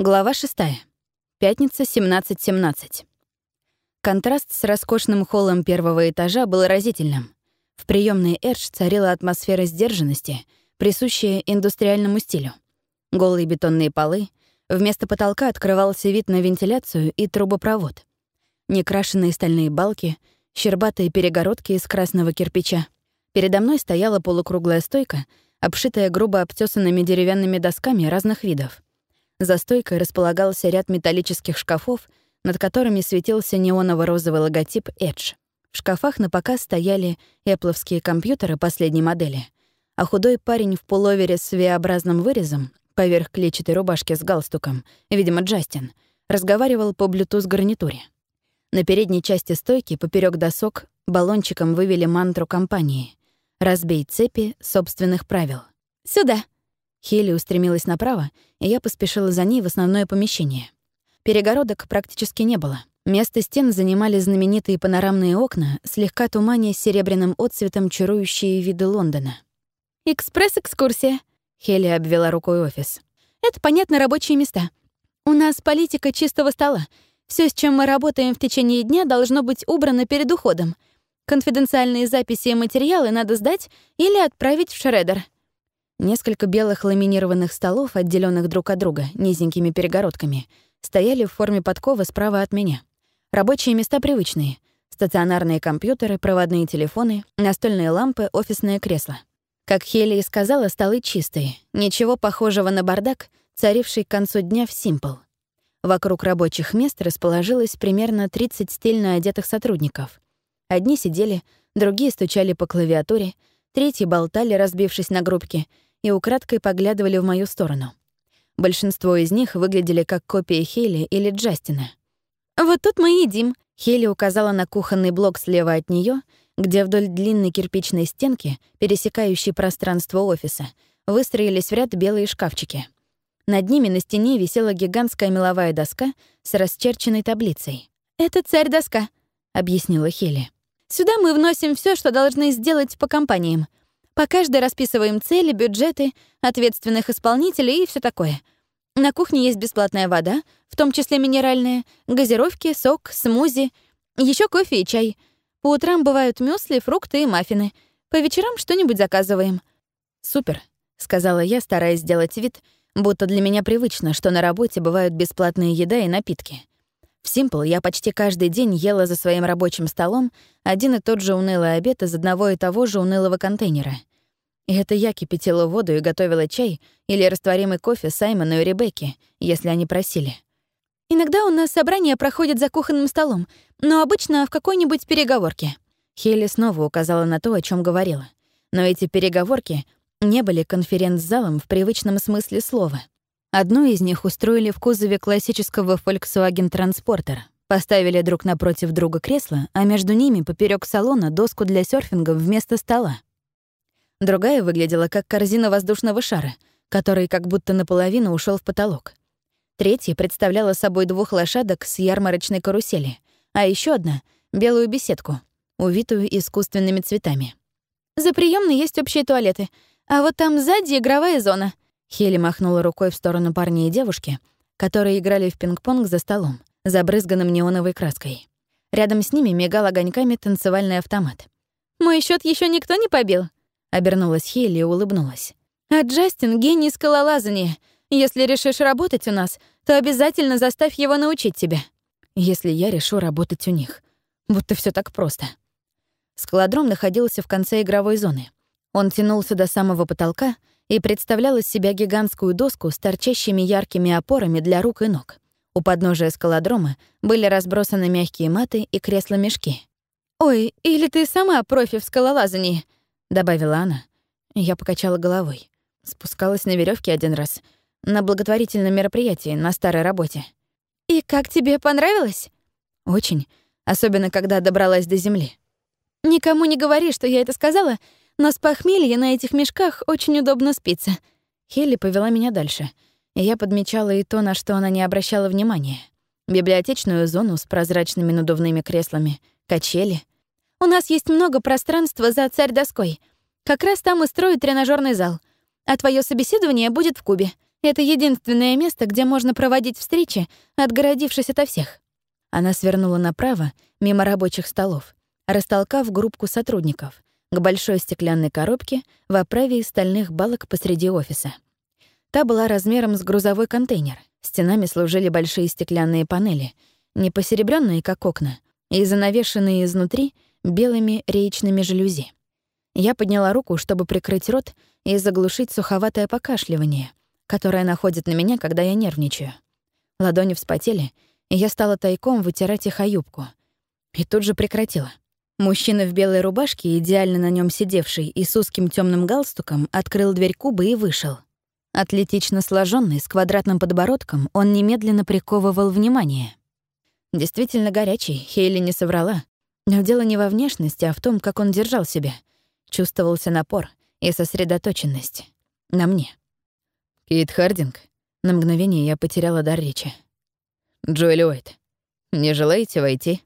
Глава 6. Пятница, 17.17. Контраст с роскошным холлом первого этажа был разительным. В приемной Эрш царила атмосфера сдержанности, присущая индустриальному стилю. Голые бетонные полы, вместо потолка открывался вид на вентиляцию и трубопровод. Некрашенные стальные балки, щербатые перегородки из красного кирпича. Передо мной стояла полукруглая стойка, обшитая грубо обтесанными деревянными досками разных видов — за стойкой располагался ряд металлических шкафов, над которыми светился неоново-розовый логотип Edge. В шкафах на показ стояли эпловские компьютеры последней модели, а худой парень в пуловере с V-образным вырезом, поверх клетчатой рубашки с галстуком, видимо, Джастин, разговаривал по Bluetooth-гарнитуре. На передней части стойки, поперек досок, баллончиком вывели мантру компании «Разбей цепи собственных правил». «Сюда!» Хелли устремилась направо, и я поспешила за ней в основное помещение. Перегородок практически не было. Место стен занимали знаменитые панорамные окна, слегка туманя серебряным отцветом чарующие виды Лондона. «Экспресс-экскурсия», — Хелли обвела рукой офис. «Это, понятно, рабочие места. У нас политика чистого стола. Все, с чем мы работаем в течение дня, должно быть убрано перед уходом. Конфиденциальные записи и материалы надо сдать или отправить в шредер». Несколько белых ламинированных столов, отделенных друг от друга низенькими перегородками, стояли в форме подковы справа от меня. Рабочие места привычные. Стационарные компьютеры, проводные телефоны, настольные лампы, офисное кресло. Как Хелли и сказала, столы чистые. Ничего похожего на бардак, царивший к концу дня в Симпл. Вокруг рабочих мест расположилось примерно 30 стильно одетых сотрудников. Одни сидели, другие стучали по клавиатуре, третьи болтали, разбившись на группки — и украдкой поглядывали в мою сторону. Большинство из них выглядели как копии Хейли или Джастина. «Вот тут мы едим», — Хейли указала на кухонный блок слева от нее, где вдоль длинной кирпичной стенки, пересекающей пространство офиса, выстроились в ряд белые шкафчики. Над ними на стене висела гигантская меловая доска с расчерченной таблицей. «Это царь-доска», — объяснила Хели. «Сюда мы вносим все, что должны сделать по компаниям. По каждой расписываем цели, бюджеты, ответственных исполнителей и все такое. На кухне есть бесплатная вода, в том числе минеральная, газировки, сок, смузи, еще кофе и чай. По утрам бывают мюсли, фрукты и маффины. По вечерам что-нибудь заказываем. «Супер», — сказала я, стараясь сделать вид, будто для меня привычно, что на работе бывают бесплатные еда и напитки. В Simple я почти каждый день ела за своим рабочим столом один и тот же унылый обед из одного и того же унылого контейнера — и это я кипятила воду и готовила чай или растворимый кофе Саймону и Ребекке, если они просили. Иногда у нас собрания проходят за кухонным столом, но обычно в какой-нибудь переговорке. Хейли снова указала на то, о чем говорила. Но эти переговорки не были конференц-залом в привычном смысле слова. Одну из них устроили в кузове классического Volkswagen Transporter. Поставили друг напротив друга кресло, а между ними поперек салона доску для серфинга вместо стола. Другая выглядела как корзина воздушного шара, который как будто наполовину ушел в потолок. Третья представляла собой двух лошадок с ярмарочной карусели, а еще одна — белую беседку, увитую искусственными цветами. «За приемной есть общие туалеты, а вот там сзади игровая зона». Хели махнула рукой в сторону парня и девушки, которые играли в пинг-понг за столом, забрызганным неоновой краской. Рядом с ними мигал огоньками танцевальный автомат. «Мой счет еще никто не побил?» Обернулась Хейли и улыбнулась. «А Джастин — гений скалолазания. Если решишь работать у нас, то обязательно заставь его научить тебя. Если я решу работать у них. Будто все так просто». Скалодром находился в конце игровой зоны. Он тянулся до самого потолка и представлял из себя гигантскую доску с торчащими яркими опорами для рук и ног. У подножия скалодрома были разбросаны мягкие маты и кресла-мешки. «Ой, или ты сама профи в скалолазании?» — добавила она. Я покачала головой. Спускалась на веревке один раз. На благотворительном мероприятии, на старой работе. «И как тебе понравилось?» «Очень. Особенно, когда добралась до земли». «Никому не говори, что я это сказала, но с похмелья на этих мешках очень удобно спится». Хелли повела меня дальше, и я подмечала и то, на что она не обращала внимания. Библиотечную зону с прозрачными надувными креслами, качели — у нас есть много пространства за царь доской. Как раз там и строят тренажерный зал. А твое собеседование будет в Кубе. Это единственное место, где можно проводить встречи, отгородившись ото всех». Она свернула направо, мимо рабочих столов, растолкав группку сотрудников, к большой стеклянной коробке в оправе из стальных балок посреди офиса. Та была размером с грузовой контейнер. Стенами служили большие стеклянные панели, не посеребрённые, как окна, и занавешенные изнутри белыми реечными жалюзи. Я подняла руку, чтобы прикрыть рот и заглушить суховатое покашливание, которое находит на меня, когда я нервничаю. Ладони вспотели, и я стала тайком вытирать их о юбку. И тут же прекратила. Мужчина в белой рубашке, идеально на нем сидевший и с узким темным галстуком, открыл дверь кубы и вышел. Атлетично сложенный, с квадратным подбородком, он немедленно приковывал внимание. Действительно горячий, Хейли не соврала. Но дело не во внешности, а в том, как он держал себя. Чувствовался напор и сосредоточенность. На мне. «Кейт Хардинг». На мгновение я потеряла дар речи. «Джоэль Уайт, не желаете войти?»